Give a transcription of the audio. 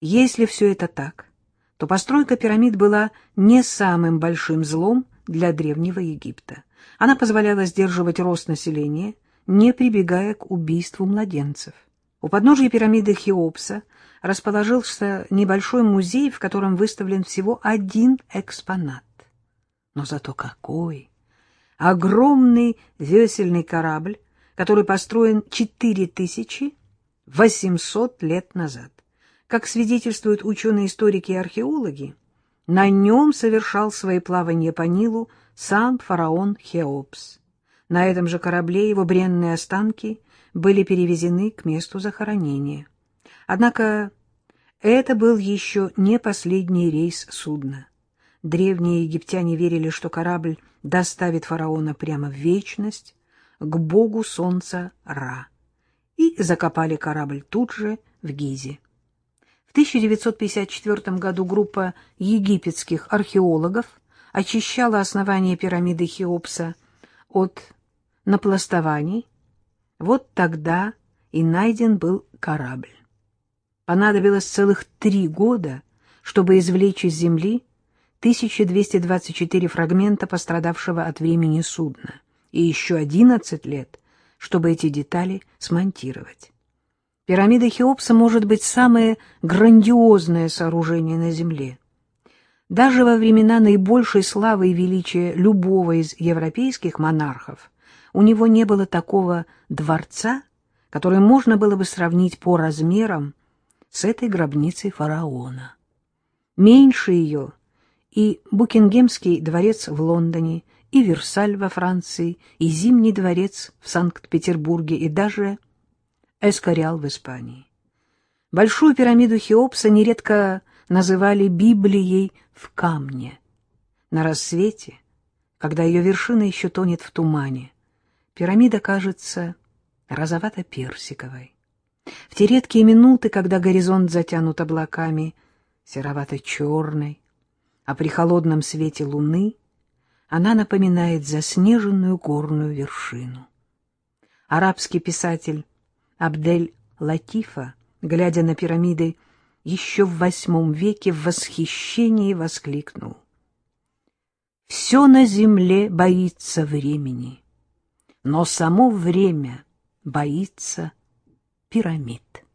Если все это так, то постройка пирамид была не самым большим злом для Древнего Египта. Она позволяла сдерживать рост населения, не прибегая к убийству младенцев. У подножия пирамиды Хеопса расположился небольшой музей, в котором выставлен всего один экспонат. Но зато какой! Огромный весельный корабль, который построен 4800 лет назад. Как свидетельствуют ученые-историки и археологи, на нем совершал свои плавания по Нилу сам фараон Хеопс. На этом же корабле его бренные останки были перевезены к месту захоронения. Однако это был еще не последний рейс судна. Древние египтяне верили, что корабль доставит фараона прямо в вечность, к богу солнца Ра, и закопали корабль тут же в Гизе. В 1954 году группа египетских археологов очищала основание пирамиды Хеопса от напластований. Вот тогда и найден был корабль. Понадобилось целых три года, чтобы извлечь из земли 1224 фрагмента пострадавшего от времени судна, и еще 11 лет, чтобы эти детали смонтировать. Пирамида Хеопса может быть самое грандиозное сооружение на Земле. Даже во времена наибольшей славы и величия любого из европейских монархов у него не было такого дворца, который можно было бы сравнить по размерам с этой гробницей фараона. Меньше ее и Букингемский дворец в Лондоне, и Версаль во Франции, и Зимний дворец в Санкт-Петербурге, и даже Эскориал в Испании. Большую пирамиду Хеопса нередко называли Библией в камне. На рассвете, когда ее вершина еще тонет в тумане, пирамида кажется розовато-персиковой. В те редкие минуты, когда горизонт затянут облаками, серовато-черной, а при холодном свете луны она напоминает заснеженную горную вершину. Арабский писатель Абдель Латифа, глядя на пирамиды, еще в восьмом веке в восхищении воскликнул. «Все на земле боится времени, но само время боится пирамид».